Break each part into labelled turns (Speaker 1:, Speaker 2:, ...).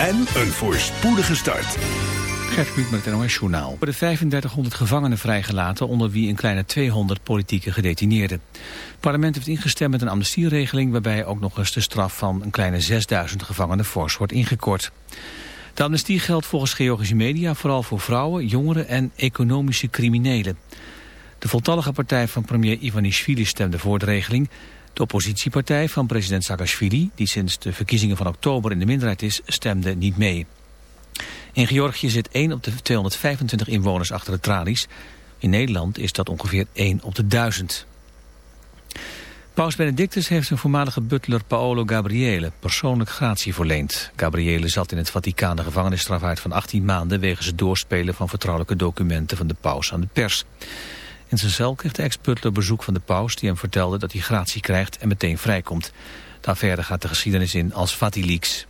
Speaker 1: en een voorspoedige start.
Speaker 2: Gert Kluk met het NOS Journaal. De 3500 gevangenen vrijgelaten, onder wie een kleine 200 politieke gedetineerden. Het parlement heeft ingestemd met een amnestieregeling... waarbij ook nog eens de straf van een kleine 6000 gevangenen fors wordt ingekort. De amnestie geldt volgens Georgische media vooral voor vrouwen, jongeren en economische criminelen. De voltallige partij van premier Ivanishvili stemde voor de regeling... De oppositiepartij van president Saakashvili, die sinds de verkiezingen van oktober in de minderheid is, stemde niet mee. In Georgië zit 1 op de 225 inwoners achter de tralies. In Nederland is dat ongeveer 1 op de 1000. Paus Benedictus heeft zijn voormalige butler Paolo Gabriele persoonlijk gratie verleend. Gabriele zat in het Vaticaan de gevangenisstraf uit van 18 maanden... wegens het doorspelen van vertrouwelijke documenten van de paus aan de pers. In zijn cel kreeg de ex-butler bezoek van de paus... die hem vertelde dat hij gratie krijgt en meteen vrijkomt. Daar verder gaat de geschiedenis in als Vatileaks.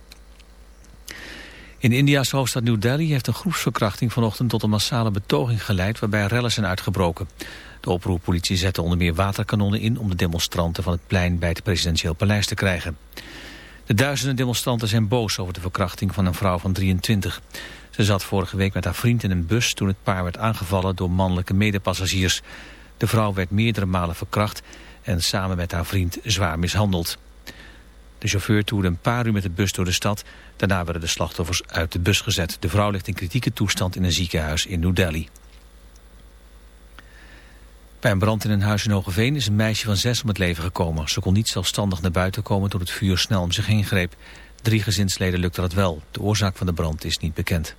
Speaker 2: In India's hoofdstad New Delhi heeft een groepsverkrachting vanochtend tot een massale betoging geleid waarbij rellen zijn uitgebroken. De oproerpolitie zette onder meer waterkanonnen in om de demonstranten van het plein bij het presidentieel paleis te krijgen. De duizenden demonstranten zijn boos over de verkrachting van een vrouw van 23. Ze zat vorige week met haar vriend in een bus toen het paar werd aangevallen door mannelijke medepassagiers. De vrouw werd meerdere malen verkracht en samen met haar vriend zwaar mishandeld. De chauffeur toerde een paar uur met de bus door de stad. Daarna werden de slachtoffers uit de bus gezet. De vrouw ligt in kritieke toestand in een ziekenhuis in New Delhi. Bij een brand in een huis in Hogeveen is een meisje van zes om het leven gekomen. Ze kon niet zelfstandig naar buiten komen toen het vuur snel om zich heen greep. Drie gezinsleden lukte dat wel. De oorzaak van de brand is niet bekend.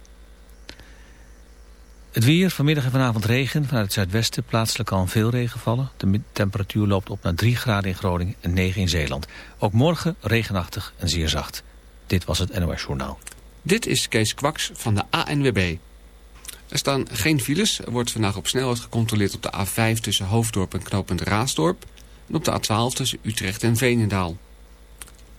Speaker 2: Het weer, vanmiddag en vanavond regen. Vanuit het zuidwesten plaatselijk al veel regen vallen. De temperatuur loopt op naar 3 graden in Groningen en 9 in Zeeland. Ook morgen regenachtig en zeer zacht. Dit was het NOS Journaal.
Speaker 3: Dit is Kees Kwaks van de ANWB. Er staan geen files. Er wordt vandaag op snelheid gecontroleerd op de A5 tussen Hoofddorp en knooppunt Raasdorp. En op de A12 tussen Utrecht en Veenendaal.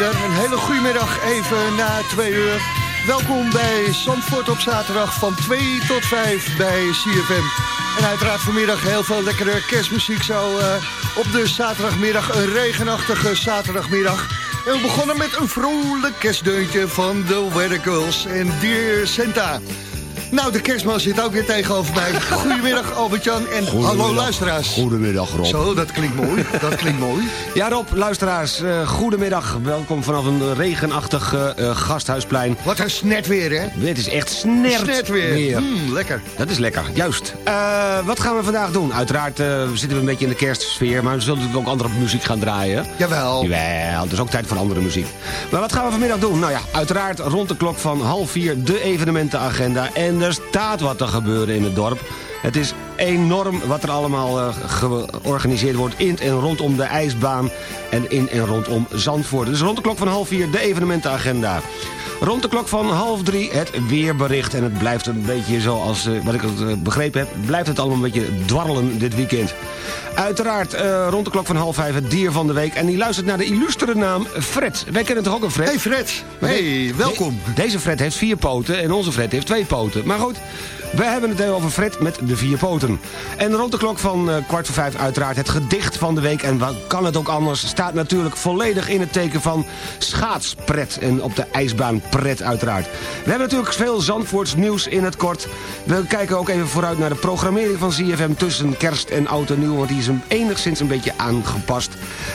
Speaker 4: Een hele goede middag, even na twee uur. Welkom bij Zandvoort op zaterdag van 2 tot 5 bij CFM. En uiteraard vanmiddag heel veel lekkere kerstmuziek zo uh, op de zaterdagmiddag. Een regenachtige zaterdagmiddag. En we begonnen met een vrolijk kerstdeuntje van de Weather en Dear Santa. Nou, de kerstman zit ook weer tegenover mij. Goedemiddag Albert-Jan en hallo luisteraars.
Speaker 5: Goedemiddag Rob.
Speaker 4: Zo, dat klinkt mooi. Dat klinkt mooi.
Speaker 5: Ja Rob, luisteraars, uh, goedemiddag. Welkom vanaf een regenachtig uh, gasthuisplein.
Speaker 4: Wat een snet weer, hè?
Speaker 5: Het is echt snert,
Speaker 4: snet weer. weer. Mm, lekker.
Speaker 5: Dat is lekker, juist. Uh, wat gaan we vandaag doen? Uiteraard zitten we een beetje in de kerstsfeer, maar we zullen natuurlijk ook andere muziek gaan draaien.
Speaker 4: Jawel.
Speaker 5: Jawel, het is ook tijd voor andere muziek. Maar wat gaan we vanmiddag doen? Nou ja, uiteraard rond de klok van half vier de evenementenagenda en er staat wat te gebeuren in het dorp. Het is enorm wat er allemaal uh, georganiseerd wordt in en rondom de ijsbaan en in en rondom Zandvoort. Dus rond de klok van half vier de evenementenagenda. Rond de klok van half drie het weerbericht. En het blijft een beetje zoals, uh, wat ik het uh, begrepen heb... blijft het allemaal een beetje dwarrelen dit weekend. Uiteraard uh, rond de klok van half vijf het dier van de week. En die luistert naar de illustere naam Fred. Wij kennen toch ook een Fred?
Speaker 4: Hey Fred, hey, welkom.
Speaker 5: De, deze Fred heeft vier poten en onze Fred heeft twee poten. Maar goed, we hebben het over Fred met de vier poten. En rond de klok van uh, kwart voor vijf uiteraard het gedicht van de week. En wat kan het ook anders? Staat natuurlijk volledig in het teken van schaatspret. En op de ijsbaan pret uiteraard. We hebben natuurlijk veel Zandvoorts nieuws in het kort. We kijken ook even vooruit naar de programmering van ZFM tussen kerst en oud en nieuw. Want die is een, enigszins een beetje aangepast.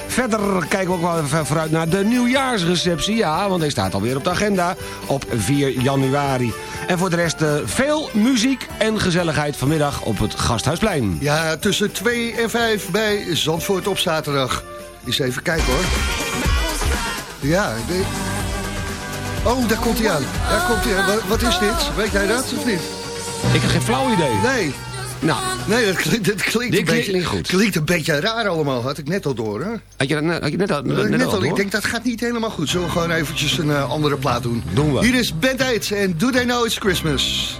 Speaker 5: Verder kijken we ook wel even vooruit naar de nieuwjaarsreceptie. Ja, want hij staat alweer op de agenda op 4 januari. En voor de rest uh, veel muziek en gezelligheid vanmiddag op het Gasthuisplein.
Speaker 4: Ja, tussen 2 en 5 bij Zandvoort op zaterdag. Eens even kijken hoor. Ja, de... Oh, daar komt hij aan. Daar komt hij aan. Wat, wat is dit? Weet jij dat of niet?
Speaker 5: Ik heb geen flauw idee.
Speaker 4: Nee.
Speaker 5: Nou,
Speaker 4: nee, dat klinkt, dat klinkt,
Speaker 5: dit
Speaker 4: een beetje,
Speaker 5: niet goed.
Speaker 4: klinkt een beetje raar allemaal. Had ik net al door, hè?
Speaker 5: Had je dat net, had je net, al, net,
Speaker 4: al,
Speaker 5: door?
Speaker 4: ik denk dat gaat niet helemaal goed. Zullen we gewoon eventjes een uh, andere plaat doen?
Speaker 5: Doen we.
Speaker 4: Hier is Band Aids en Do They Know It's Christmas.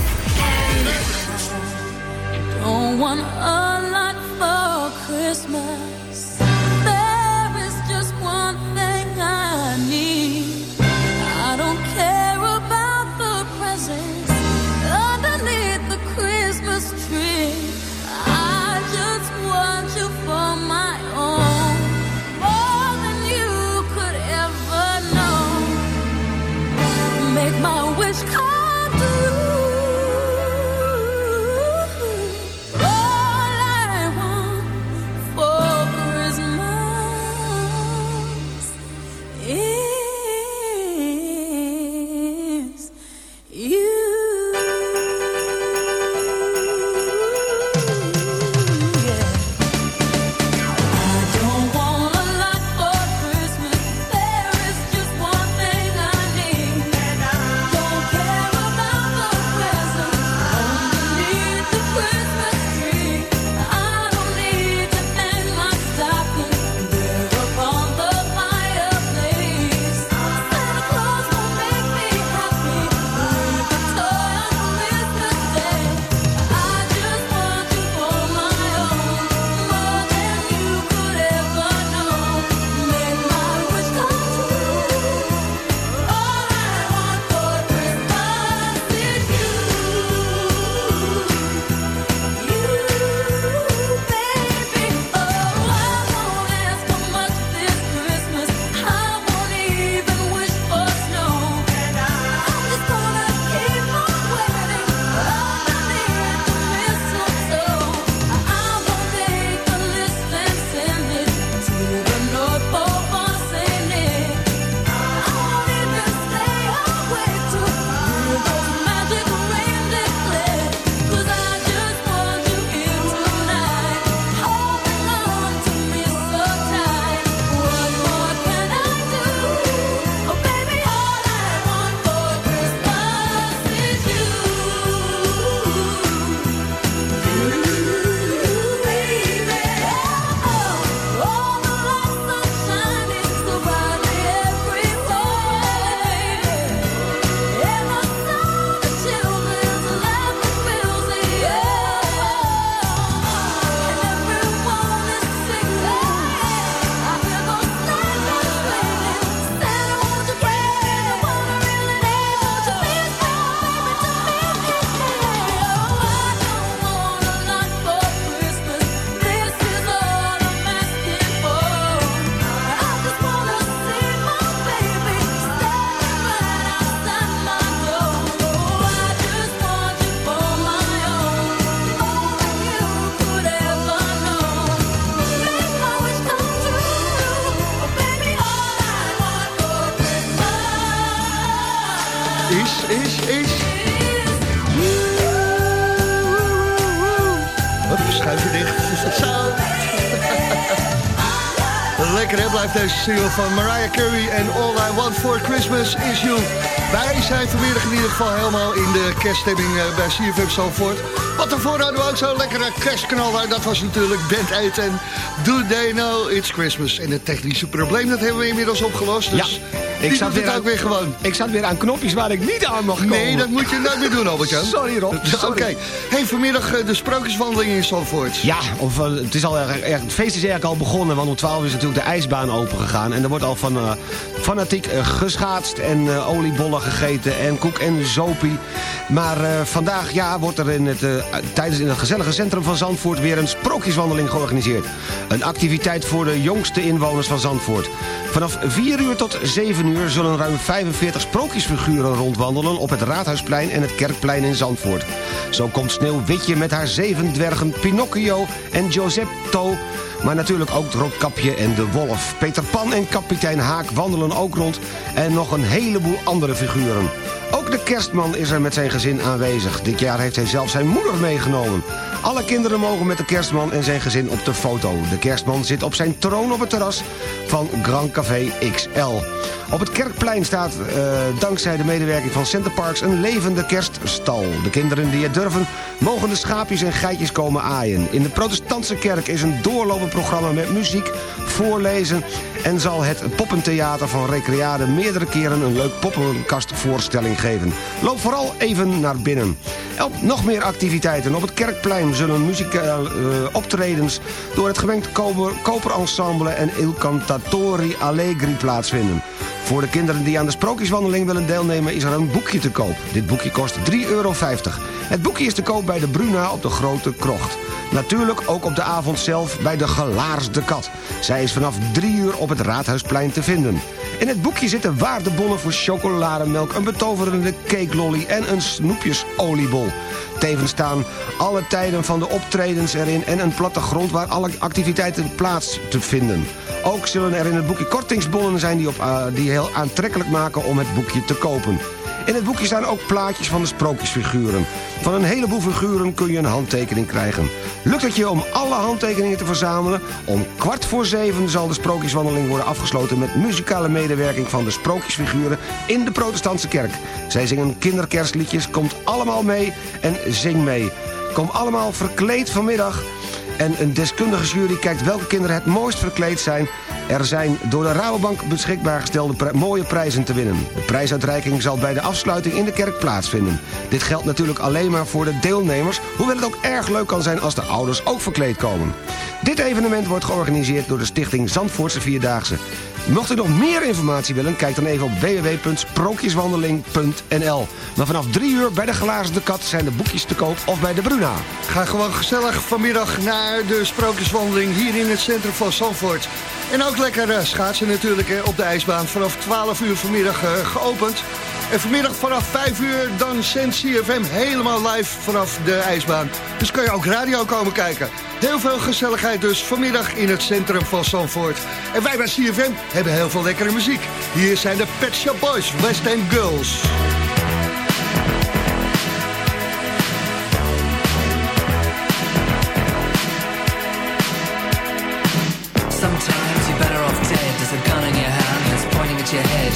Speaker 4: Deze single van Mariah Carey en All I Want For Christmas Is You. Wij zijn vanmiddag in ieder geval helemaal in de kerststemming eh, bij CFM Zalvoort. Wat daarvoor hadden we ook zo'n lekkere kerstknaller. Dat was natuurlijk Band 8 en Do They Know It's Christmas. En het technische probleem, dat hebben we inmiddels opgelost. Dus
Speaker 5: Ik zat,
Speaker 4: het
Speaker 5: weer
Speaker 4: ook
Speaker 5: aan,
Speaker 4: weer gewoon.
Speaker 5: ik zat weer aan knopjes waar ik niet aan mag komen.
Speaker 4: Nee, dat moet je nooit meer doen, Albert-Jan.
Speaker 5: Sorry Rob,
Speaker 4: Oké. Hey, vanmiddag eh, de sprookjeswandeling in Zandvoort.
Speaker 5: Ja, of, eh, het, is al erg, erg- het feest is eigenlijk al begonnen, want om 12 is natuurlijk de ijsbaan open gegaan. En er wordt al van eh, fanatiek geschaatst en oliebollen gegeten en koek en zopie. Maar vandaag ja, wordt er in het, tijdens in het gezellige centrum van Zandvoort weer een sprookjeswandeling georganiseerd. Een activiteit voor de jongste inwoners van Zandvoort. Vanaf 4 uur tot 7 uur zullen ruim 45 sprookjesfiguren rondwandelen op het Raadhuisplein en het Kerkplein in Zandvoort. Zo komt Sneeuwwitje met haar zeven dwergen Pinocchio en Giuseppetto maar natuurlijk ook Roodkapje en de Wolf. Peter Pan en kapitein Haak wandelen ook rond en nog een heleboel andere figuren. Ook de kerstman is er met zijn gezin aanwezig. Dit jaar heeft hij zelf zijn moeder meegenomen. Alle kinderen mogen met de kerstman en zijn gezin op de foto. De kerstman zit op zijn troon op het terras van Grand Café XL. Op het Kerkplein staat eh, dankzij de medewerking van Center Parks een levende kerststal. De kinderen die het durven mogen de schaapjes en geitjes komen aaien. In de protestantse kerk is een doorlopend programma met muziek, voorlezen en zal het Poppentheater van Recreade meerdere keren een leuk poppenkastvoorstelling geven. Loop vooral even naar binnen. Nog meer activiteiten. Op het Kerkplein zullen muzikale eh, optredens door het gemengd koper, koperensemble en Il Cantatori Allegri plaatsvinden. Voor de kinderen die aan de sprookjeswandeling willen deelnemen is er een boekje te koop. Dit boekje kost 3,50 euro. Het boekje is te koop bij de Bruna op de Grote Krocht. Natuurlijk ook op de avond zelf bij de Gelaarsde Kat. Zij is vanaf 3 uur op het Raadhuisplein te vinden. In het boekje zitten waardebonnen voor chocolademelk... een betoverende cake lolly en een snoepjesoliebol. Tevens staan alle tijden van de optredens erin... en een plattegrond waar alle activiteiten plaats te vinden. Ook zullen er in het boekje kortingsbonnen zijn die, op, eh, die heel aantrekkelijk maken om het boekje te kopen. In het boekje staan ook plaatjes van de sprookjesfiguren. Van een heleboel figuren kun je een handtekening krijgen. Lukt het je om alle handtekeningen te verzamelen? Om kwart voor zeven zal de sprookjeswandeling worden afgesloten... met muzikale medewerking van de sprookjesfiguren in de protestantse kerk. Zij zingen kinderkerstliedjes, komt allemaal mee en zing mee. Kom allemaal verkleed vanmiddag... En een deskundige jury kijkt welke kinderen het mooist verkleed zijn. Er zijn door de Rabobank beschikbaar gestelde mooie prijzen te winnen. De prijsuitreiking zal bij de afsluiting in de kerk plaatsvinden. Dit geldt natuurlijk alleen maar voor de deelnemers... hoewel het ook erg leuk kan zijn als de ouders ook verkleed komen. Dit evenement wordt georganiseerd door de stichting Zandvoortse Vierdaagse. Mocht u nog meer informatie willen, kijk dan even op www.sprookjeswandeling.nl. Maar vanaf 3 uur bij de Glazen Kat zijn de boekjes te koop of bij de Bruna.
Speaker 4: Ga gewoon gezellig vanmiddag naar de sprookjeswandeling hier in het centrum van Zandvoort. En ook lekker eh, schaatsen natuurlijk op de ijsbaan. Vanaf 12 uur vanmiddag eh, geopend. En vanmiddag vanaf 5 uur dan zendt CFM helemaal live vanaf de ijsbaan. Dus kan je ook radio komen kijken. Heel veel gezelligheid dus vanmiddag in het centrum van Zandvoort. En wij bij CFM hebben heel veel lekkere muziek. Hier zijn de Pet Shop Boys, West End Girls.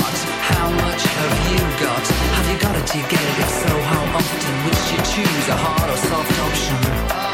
Speaker 6: what? How much have you got? Have you got it? Do you get it? If
Speaker 4: so, how often? Would you choose a hard or soft option?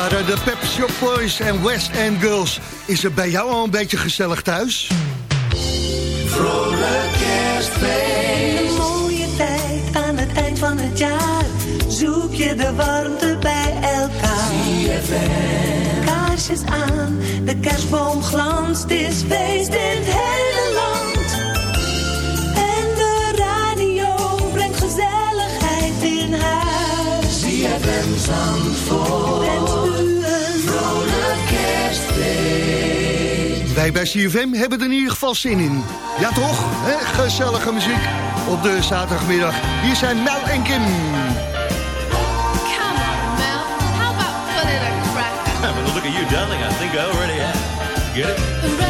Speaker 4: Waren de Pep Shop Boys en West End Girls. Is het bij jou al een beetje gezellig thuis?
Speaker 7: Vrolijk kerstfeest. Een mooie tijd aan het eind van het jaar. Zoek je de warmte bij elkaar. Kaarsjes aan, de kerstboom glanst. Is feest in het hele land. En de radio brengt gezelligheid in huis. ZFM Zandvoort.
Speaker 4: Wij bij CFM hebben er in ieder geval zin in. Ja toch? Hè? Gezellige muziek op de zaterdagmiddag. Hier zijn Mel en Kim.
Speaker 8: Come on, Mel. How about put it a cracker?
Speaker 9: but look at you, darling. I think I already have. Get it?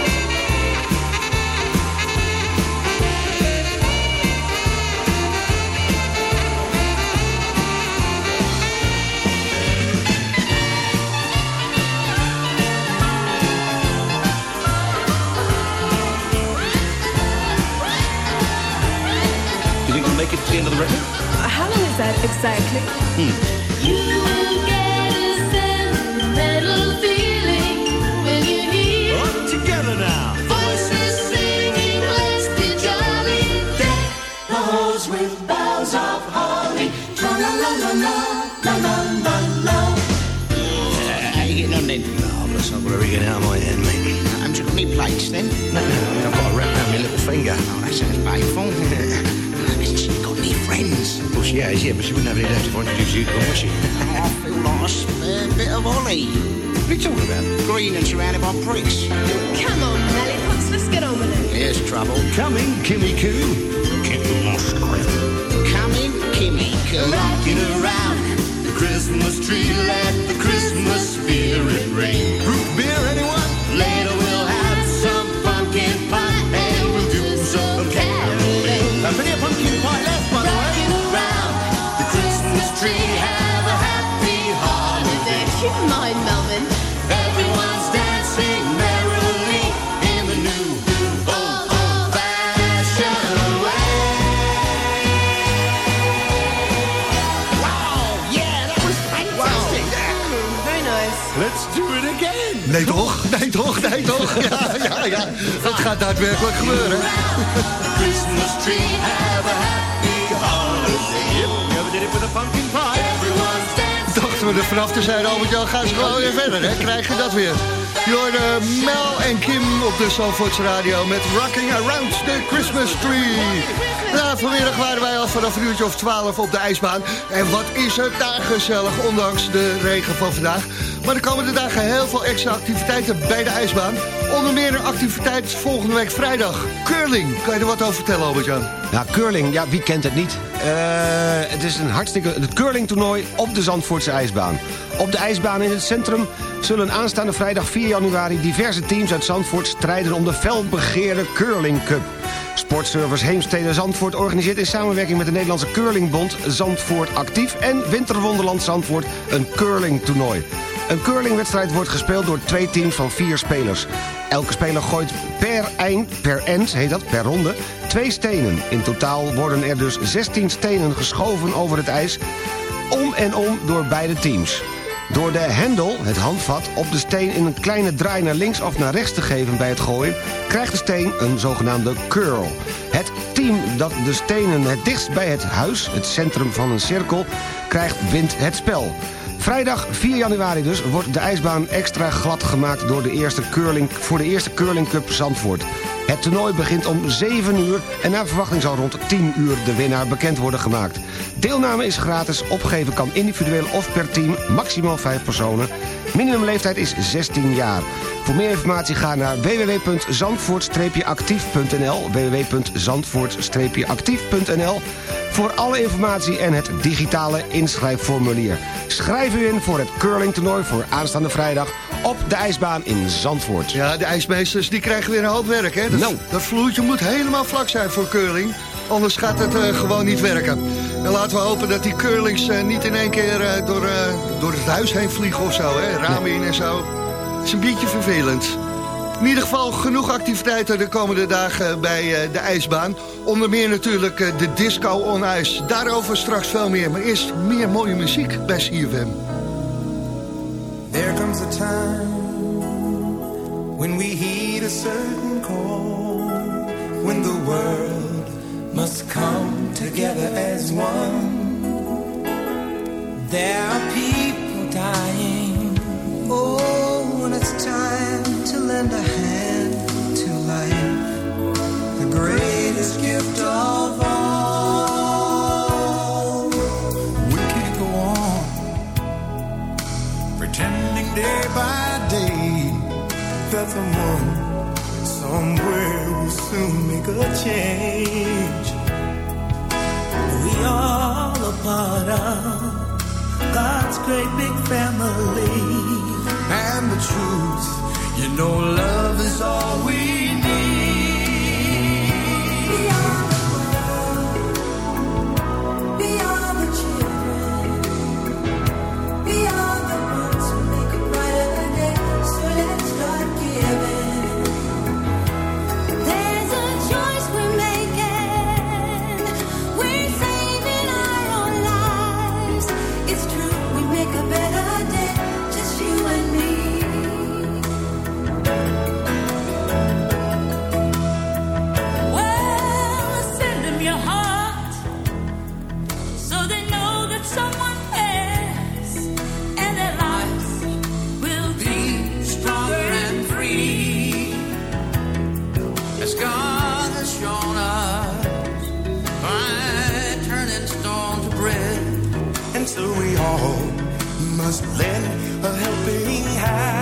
Speaker 9: The end of the record?
Speaker 8: How long is that exactly? Hmm. You will get a sentimental feeling when you hear
Speaker 9: Up together now.
Speaker 8: voices singing, "Bless the jolly day." Bells with boughs of holly, la la la la la la la la la.
Speaker 10: How you getting on then?
Speaker 9: Oh, bless, I've got a ringing out of my head, mate.
Speaker 10: Haven't you got any plates then?
Speaker 9: No, no, I mean, I've got a wrap around my little finger.
Speaker 10: Oh, that sounds painful. friends?
Speaker 9: Well, she yeah, but she wouldn't have any left if I introduced you to her, would she?
Speaker 10: I feel like a spare bit of Ollie.
Speaker 9: What are you talking about?
Speaker 10: Green and surrounded by pricks.
Speaker 8: Come on, Lollipops, let's get on with it.
Speaker 10: Here's trouble.
Speaker 9: Coming, Kimmy Coo. Kimmy Musgrave.
Speaker 10: Come in, Kimmy. Come
Speaker 9: Rocking around the Christmas tree, let the Christmas spirit reign. Root beer, anyone? Later
Speaker 4: Nee toch? Nee toch? Nee toch? Ja, ja, ja. Het gaat daadwerkelijk gebeuren.
Speaker 9: Christmas tree, have a happy.
Speaker 4: Dachten we er vanaf te zijn, Albert-Jan, gaan ze gewoon weer verder, hè? Krijg je dat weer. Je Mel en Kim op de Zandvoorts Radio met Rocking Around the Christmas Tree. Nou, vanmiddag waren wij al vanaf een uurtje of 12 op de ijsbaan. En wat is het daar gezellig, ondanks de regen van vandaag. Maar er komen de dagen heel veel extra activiteiten bij de ijsbaan. Onder meer een activiteit volgende week vrijdag. Curling, kan je er wat over vertellen, Albert-Jan?
Speaker 5: Ja, curling, ja, wie kent het niet? Eh, het is een hartstikke... Het curlingtoernooi op de Zandvoortse ijsbaan. Op de ijsbaan in het centrum zullen aanstaande vrijdag 4 januari... diverse teams uit Zandvoort strijden om de felbegeerde Curling Cup. Sportservice Heemstede Zandvoort organiseert in samenwerking met de Nederlandse Curlingbond Zandvoort Actief en Winterwonderland Zandvoort een curlingtoernooi. Een curlingwedstrijd wordt gespeeld door twee teams van vier spelers. Elke speler gooit per eind, per end, heet dat, per ronde, twee stenen. In totaal worden er dus 16 stenen geschoven over het ijs, om en om door beide teams. Door de hendel, het handvat, op de steen in een kleine draai naar links of naar rechts te geven bij het gooien... krijgt de steen een zogenaamde curl. Het team dat de stenen het dichtst bij het huis, het centrum van een cirkel... krijgt wint het spel. Vrijdag 4 januari dus wordt de ijsbaan extra glad gemaakt door de eerste curling, voor de eerste Curling Cup Zandvoort. Het toernooi begint om 7 uur en naar verwachting zal rond 10 uur de winnaar bekend worden gemaakt. Deelname is gratis, opgeven kan individueel of per team, maximaal 5 personen. Minimumleeftijd is 16 jaar. Voor meer informatie ga naar www.zandvoort-actief.nl www.zandvoort-actief.nl voor alle informatie en het digitale inschrijfformulier. Schrijf u in voor het curlingtoernooi voor aanstaande vrijdag op de ijsbaan in Zandvoort.
Speaker 4: Ja, de ijsmeesters die krijgen weer een hoop werk, hè? Dat,
Speaker 5: Nou.
Speaker 4: dat vloertje moet helemaal vlak zijn voor curling. Anders gaat het eh, gewoon niet werken. En laten we hopen dat die curlings eh, niet in één keer eh, door, door het huis heen vliegen of zo, hè? Ramen in en zo. Het is een beetje vervelend. In ieder geval genoeg activiteiten de komende dagen bij eh, de ijsbaan. Onder meer natuurlijk eh, de disco on ice. Daarover straks veel meer. Maar eerst meer mooie muziek bij CFM.
Speaker 11: There comes a time when we heed a certain call, when the world must come together as one. There are people dying. Oh, when it's time lend a hand to life, the greatest gift of all. We can't go on pretending day by day that someone somewhere will soon make a change. We all a part of God's great big family. And the truth, you know, love is all we need. So
Speaker 12: we
Speaker 11: all must lend a helping hand.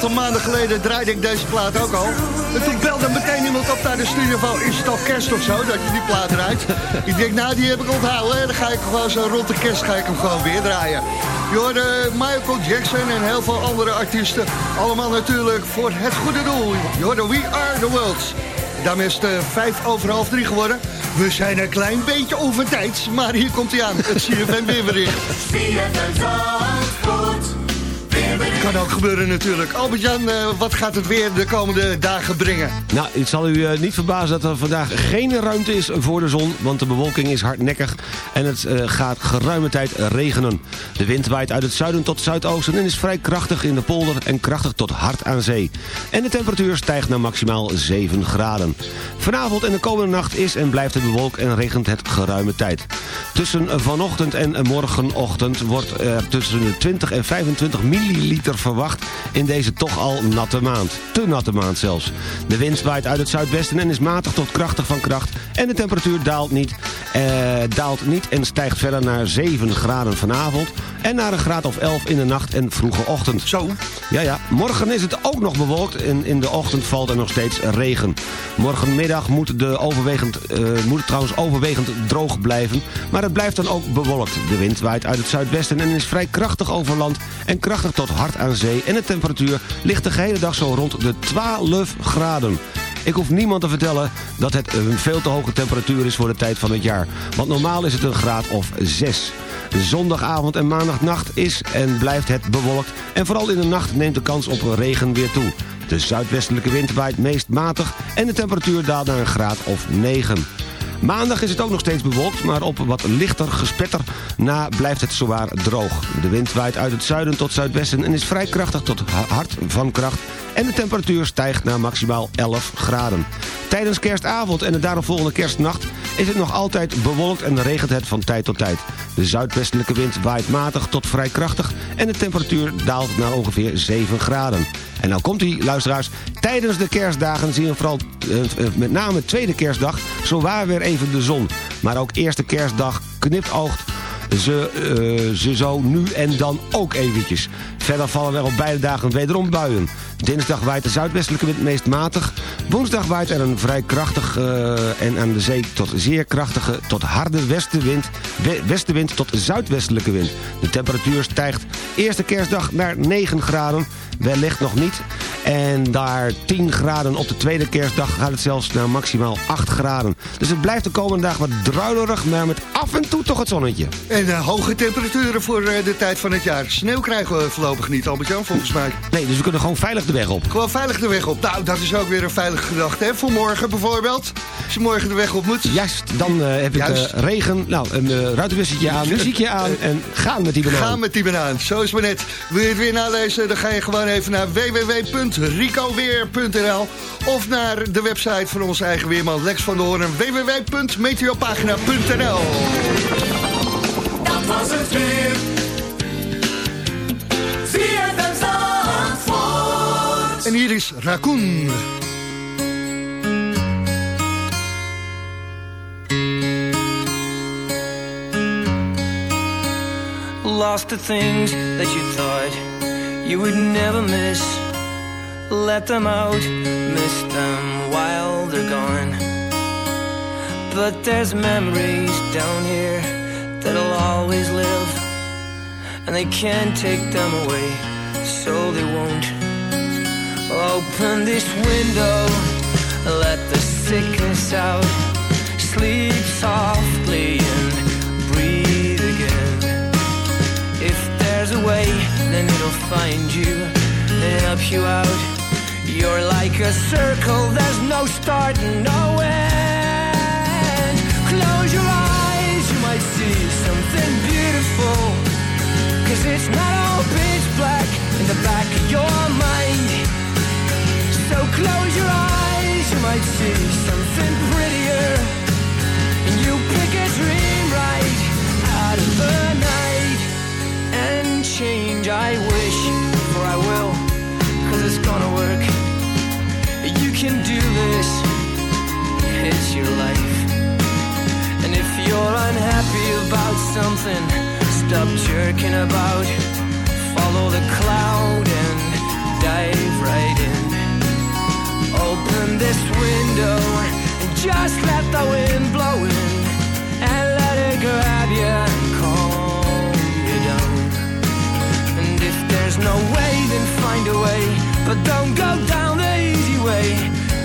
Speaker 4: Aantal maanden geleden draaide ik deze plaat ook al. En toen belde meteen iemand op naar de studio van... is het al kerst of zo, dat je die plaat draait? ik denk, nou, die heb ik onthouden. Hè? Dan ga ik gewoon zo rond de kerst ga ik hem gewoon weer draaien. Je hoorde Michael Jackson en heel veel andere artiesten. Allemaal natuurlijk voor het goede doel. Je hoorde We Are The World. Daarmee is het eh, vijf over half drie geworden. We zijn een klein beetje over tijd, maar hier komt hij aan. Het CFM weerbericht. Kan ook gebeuren natuurlijk. Albert-Jan, eh, wat gaat het weer de komende dagen brengen?
Speaker 5: Nou, het zal u eh, niet verbazen dat er vandaag geen ruimte is voor de zon... want de bewolking is hardnekkig en het eh, gaat geruime tijd regenen. De wind waait uit het zuiden tot zuidoosten... en is vrij krachtig in de polder en krachtig tot hard aan zee. En de temperatuur stijgt naar maximaal 7 graden. Vanavond en de komende nacht is en blijft het bewolkt en regent het geruime tijd. Tussen vanochtend en morgenochtend wordt er tussen de 20 en 25 milliliter verwacht in deze toch al natte maand. Te natte maand zelfs. De wind waait uit het zuidwesten en is matig tot krachtig van kracht. En de temperatuur daalt niet, eh, daalt niet en stijgt verder naar 7 graden vanavond. En naar een graad of 11 in de nacht en vroege ochtend.
Speaker 4: Zo?
Speaker 5: Ja, ja. Morgen is het ook nog bewolkt en in de ochtend valt er nog steeds regen. Morgenmiddag moet, de overwegend, eh, moet het trouwens overwegend droog blijven. Maar het blijft dan ook bewolkt. De wind waait uit het zuidwesten en is vrij krachtig over land en krachtig tot hard aan zee. En de temperatuur ligt de gehele dag zo rond de 12 graden. Ik hoef niemand te vertellen dat het een veel te hoge temperatuur is voor de tijd van het jaar. Want normaal is het een graad of 6. Zondagavond en maandagnacht is en blijft het bewolkt. En vooral in de nacht neemt de kans op regen weer toe. De zuidwestelijke wind waait meest matig en de temperatuur daalt naar een graad of 9. Maandag is het ook nog steeds bewolkt, maar op wat lichter gespetter na blijft het zowaar droog. De wind waait uit het zuiden tot zuidwesten en is vrij krachtig tot ha- hard van kracht. En de temperatuur stijgt naar maximaal 11 graden. Tijdens kerstavond en de daaropvolgende kerstnacht is het nog altijd bewolkt en regent het van tijd tot tijd. De zuidwestelijke wind waait matig tot vrij krachtig en de temperatuur daalt naar ongeveer 7 graden. En nou komt die luisteraars, tijdens de kerstdagen zien we vooral eh, eh, met name tweede kerstdag zowaar weer even de zon. Maar ook eerste kerstdag knipoogt ze, eh, zo nu en dan ook eventjes. Verder vallen er op beide dagen wederom buien. Dinsdag waait de zuidwestelijke wind meest matig. Woensdag waait er een vrij krachtig eh, en aan de zee tot zeer krachtige tot harde westenwind, we- westenwind tot zuidwestelijke wind. De temperatuur stijgt eerste kerstdag naar 9 graden, wellicht nog niet. En daar 10 graden op de tweede kerstdag gaat het zelfs naar maximaal 8 graden. Dus het blijft de komende dag wat druilerig, maar met af en toe toch het zonnetje.
Speaker 4: En eh, hoge temperaturen voor eh, de tijd van het jaar. Sneeuw krijgen we voorlopig niet, Albert-Jan, volgens mij.
Speaker 5: Nee, dus we kunnen gewoon veilig de weg op.
Speaker 4: Gewoon veilig de weg op. Nou, dat is ook weer een veilige gedachte, hè? Voor morgen bijvoorbeeld. Als je morgen de weg op moet.
Speaker 5: Juist, dan eh, heb ik
Speaker 4: Juist.
Speaker 5: eh, regen, nou, een uh, ruitenwissertje aan, muziekje aan en gaan met die banaan.
Speaker 4: Ga met die banaan, zo is maar net. Wil je het weer nalezen, dan ga je gewoon even naar www.ricoweer.nl of naar de website van onze eigen weerman Lex van der Hoorn, www.meteopagina.nl
Speaker 13: Dat was het weer.
Speaker 4: En hier is Raccoon.
Speaker 7: Lost the things that you thought you would never miss. Let them out, miss them while they're gone. But there's memories down here that'll always live. And they can't take them away, so they won't. Open this window, let the sickness out. Sleep softly find you and help you out. You're like a circle, there's no start no end. Close your eyes, you might see something beautiful. Cause it's not all pitch black in the back of your mind. So close your eyes, you might see something prettier. And you pick a dream right out of the night work. You can do this, it's your life. And if you're unhappy about something, stop jerking about. follow the cloud and dive right in. Open this window and just let the wind blow in and let it grab you and calm you down. And if there's no way, then find a way, but don't go down the easy way.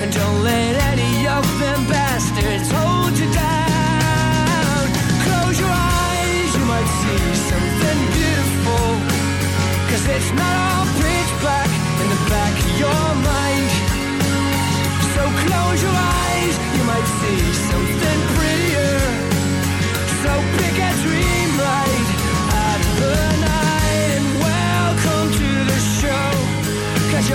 Speaker 7: And don't let any of them bastards hold you down. Close your eyes, you might see something beautiful. Cause it's not all pitch black in the back of your mind. So close your eyes, you might see something prettier. So pick a dream right If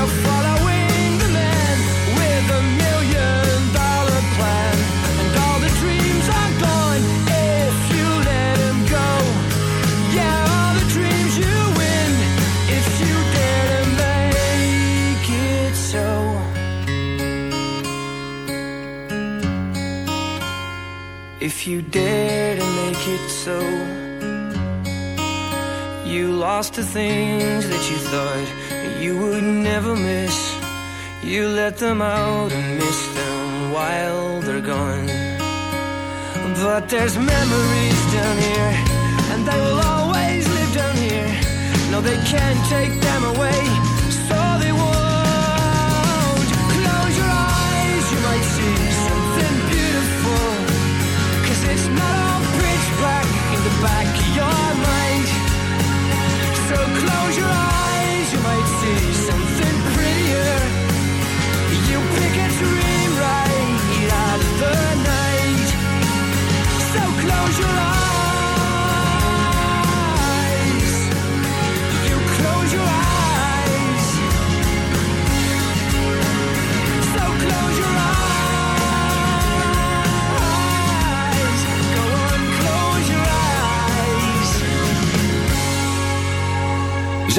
Speaker 7: you let him go. Yeah all the dreams you win if you dare to make it so. If you dared and make it so, you lost the things that you thought you would never miss. You let them out and miss them while they're gone. But there's memories down here, and they will always live down here. No, they can't take them away, so they won't. Close your eyes, you might see something beautiful. Cause it's not all pitch black in the back of your mind. So close your eyes, you might see something prettier. You pick a dream right out of the night. So close your eyes.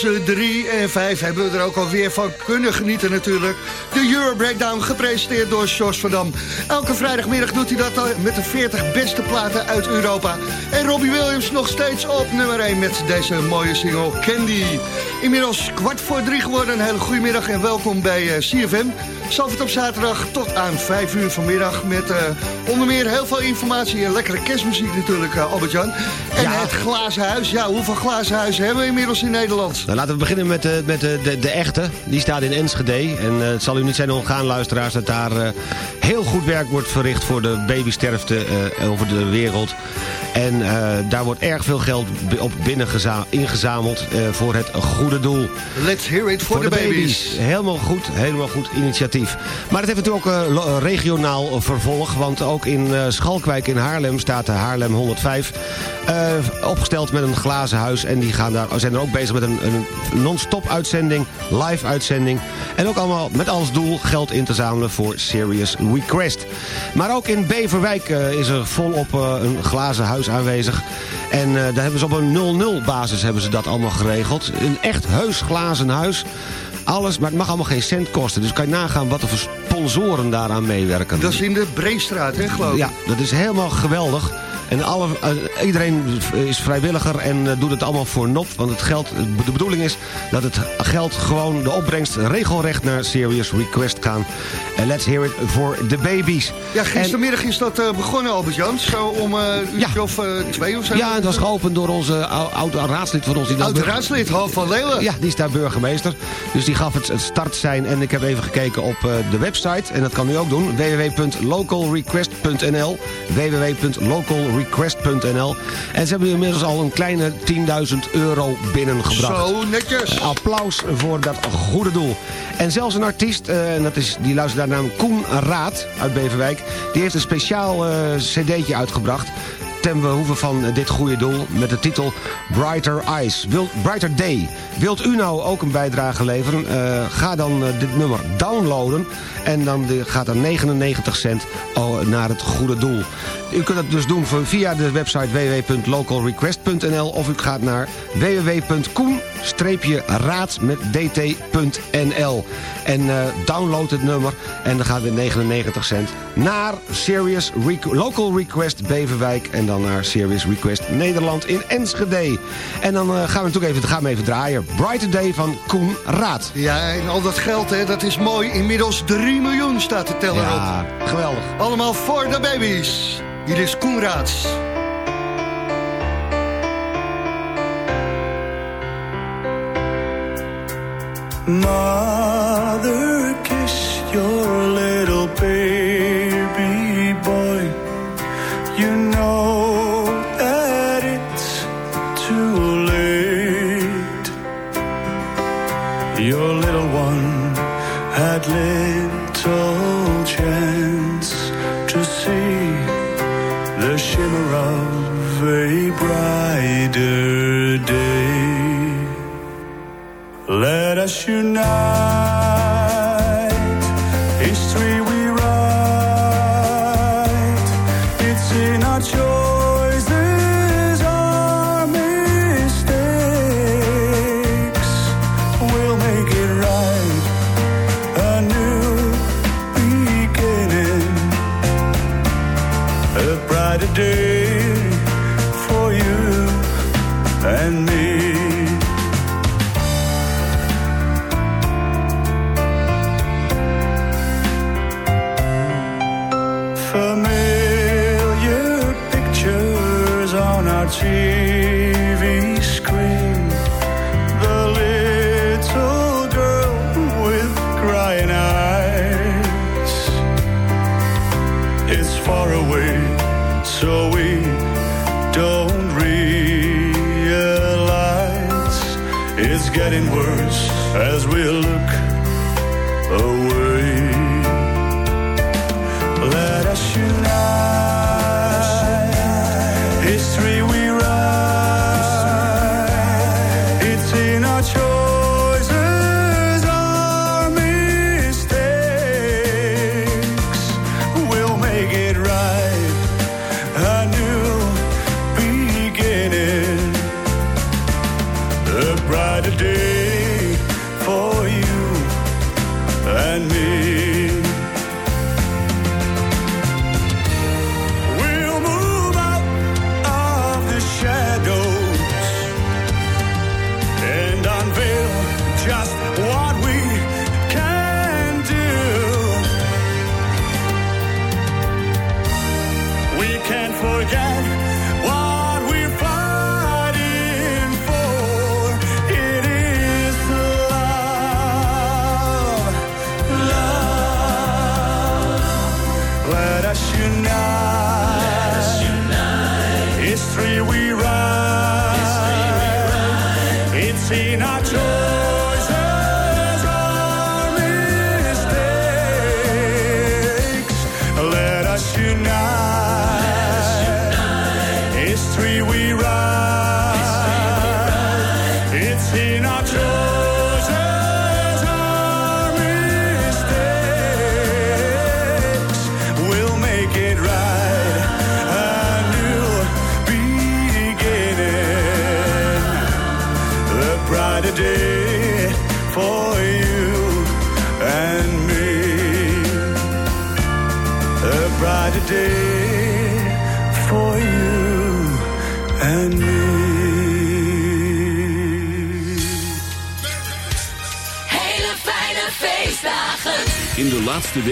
Speaker 4: Tussen 3 en 5 hebben we er ook alweer van kunnen genieten natuurlijk. De Euro Breakdown gepresenteerd door Jos van Dam. Elke vrijdagmiddag doet hij dat eh, met de 40 beste platen uit Europa. En Robbie Williams nog steeds op nummer 1 met deze mooie single Candy. Inmiddels kwart voor drie geworden. Een hele goede middag en welkom bij eh, CFM. Zalvert op zaterdag tot aan 5 uur vanmiddag met eh, onder meer heel veel informatie en lekkere kerstmuziek natuurlijk, eh, Albert-Jan. En het glazen huis. Ja, hoeveel glazen huizen hebben we inmiddels in Nederland?
Speaker 5: Nou, laten we beginnen met, de, met de, de, de echte. Die staat in Enschede. En het zal u niet zijn ontgaan, luisteraars... dat daar heel goed werk wordt verricht voor de babysterfte over de wereld. En eh, daar wordt erg veel geld op binnen geza- ingezameld eh, voor het goede doel.
Speaker 4: Let's hear it for,
Speaker 5: Voor
Speaker 4: the babies.
Speaker 5: Helemaal goed, helemaal goed initiatief. Maar het heeft natuurlijk ook eh, regionaal vervolg. Want ook in Schalkwijk in Haarlem staat de Haarlem 105 eh, opgesteld met een glazen huis. En die gaan daar, zijn er ook bezig met een, een non-stop uitzending, live uitzending. En ook allemaal met als doel geld in te zamelen voor Serious Request. Maar ook in Beverwijk is er volop een glazen huis aanwezig. En eh, daar hebben ze op een 0-0 basis hebben ze dat allemaal geregeld. Een echt heus glazen huis. Alles, maar het mag allemaal geen cent kosten. Dus kan je nagaan wat er voor sponsoren daaraan meewerken.
Speaker 4: Dat is in de Breestraat, hè, geloof ik?
Speaker 5: Ja, dat is helemaal geweldig. En alle, eh, iedereen is vrijwilliger en eh, doet het allemaal voor nop. Want het geld, de bedoeling is dat het geld gewoon, de opbrengst, regelrecht naar Serious Request gaan. En let's hear it for the babies.
Speaker 4: Ja, gistermiddag is dat eh, begonnen, Albert-Jan. Zo om uurtje of eh, twee of zo.
Speaker 5: Ja, het was geopend door onze ou- oude raadslid van ons.
Speaker 4: Oud raadslid, Han van Leeuwen.
Speaker 5: Ja, die is daar burgemeester. Dus die gaf het, het startsein. En ik heb even gekeken op de website. En dat kan u ook doen. www.localrequest.nl www.localrequest.nl En ze hebben inmiddels al een kleine 10.000 euro binnengebracht.
Speaker 4: Zo, netjes.
Speaker 5: Applaus voor dat goede doel. En zelfs een artiest, eh, en dat is, die luistert naar de naam Koen Raad uit Beverwijk... die heeft een speciaal eh, cd'tje uitgebracht ten behoeve van eh, dit goede doel met de titel Brighter Eyes, Wil, Brighter Day. Wilt u nou ook een bijdrage leveren? Ga dan dit nummer downloaden en dan de- gaat er 99 cent oh, naar het goede doel. U kunt dat dus doen via de website www.localrequest.nl of u gaat naar www.koen-raad met dt.nl en eh, download het nummer en dan gaat weer 99 cent naar Serious Local Request Beverwijk en dan naar Serious Request Nederland in Enschede. En dan eh, gaan we natuurlijk even, gaan we even draaien. Brighter Day van Koen Raad.
Speaker 4: Ja, en al dat geld, hè, dat is mooi. Inmiddels 3 miljoen staat de teller
Speaker 5: Ja,
Speaker 4: op.
Speaker 5: geweldig.
Speaker 4: Allemaal voor de baby's. Hier is Koen Raads.
Speaker 14: Mother, It's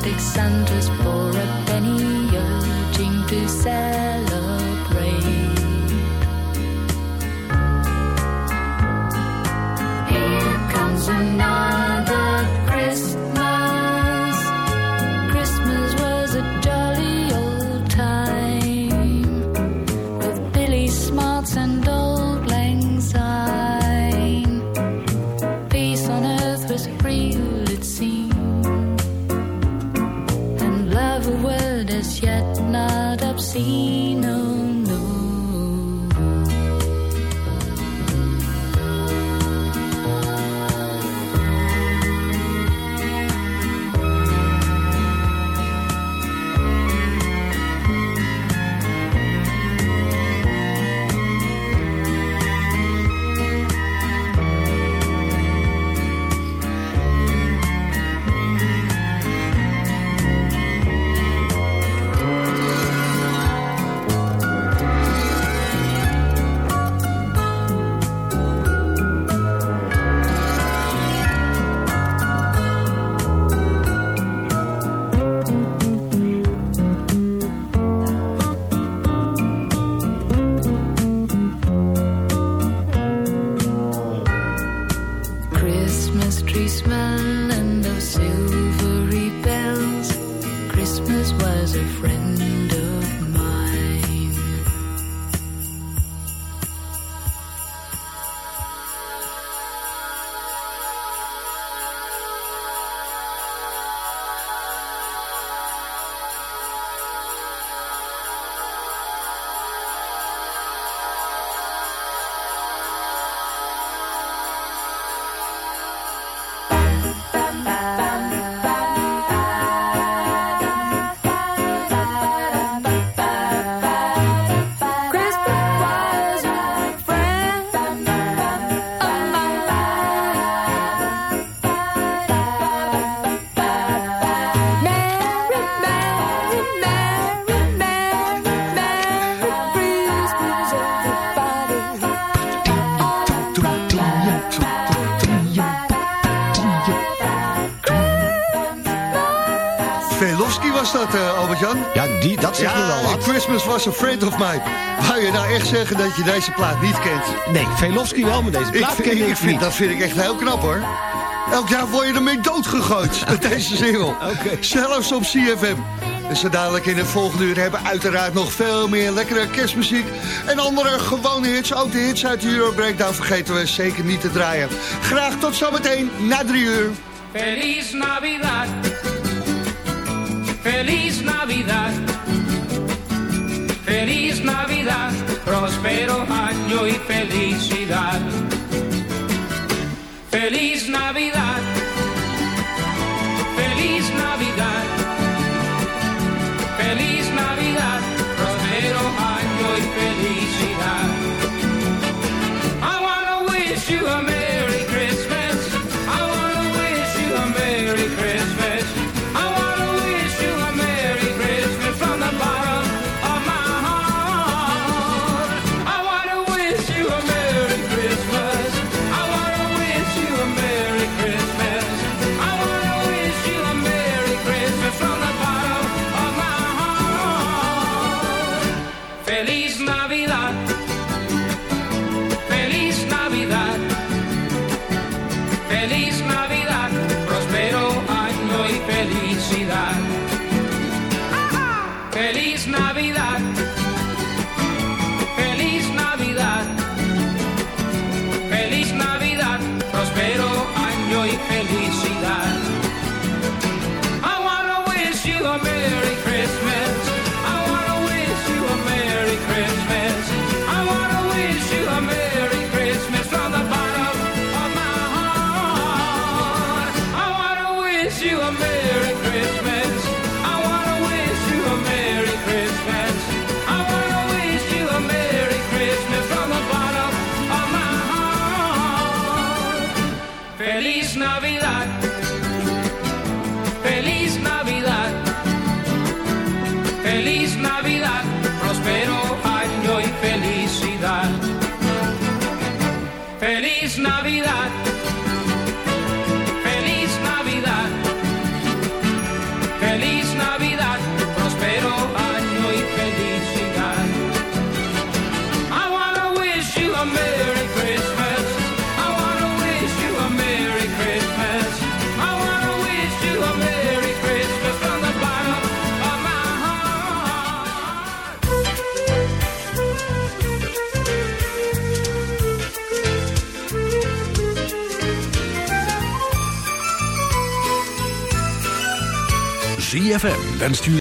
Speaker 6: Plastic sandals for a penny, urging to sell. Christmas was a
Speaker 4: friend of mine. Wou je nou echt zeggen dat je deze plaat niet kent?
Speaker 5: Nee, Velofsky wel, maar deze plaat
Speaker 4: ik,
Speaker 5: ken
Speaker 4: ik,
Speaker 5: ik
Speaker 4: ik vind,
Speaker 5: niet.
Speaker 4: Dat vind ik echt heel knap, hoor. Elk jaar word je ermee doodgegooid met deze single. Zelfs op CFM. En zo dadelijk in het volgende uur hebben uiteraard nog veel meer lekkere kerstmuziek. En andere gewone hits, ook de hits uit de Euro Breakdown vergeten we zeker niet te draaien. Graag tot zometeen, na drie uur.
Speaker 15: Feliz Navidad. Feliz Navidad. Feliz Navidad. Próspero año y felicidad. Feliz Navidad. Feliz Navidad. Feliz Navidad. Próspero año y felicidad. I wanna wish you a
Speaker 16: ZFM wenst u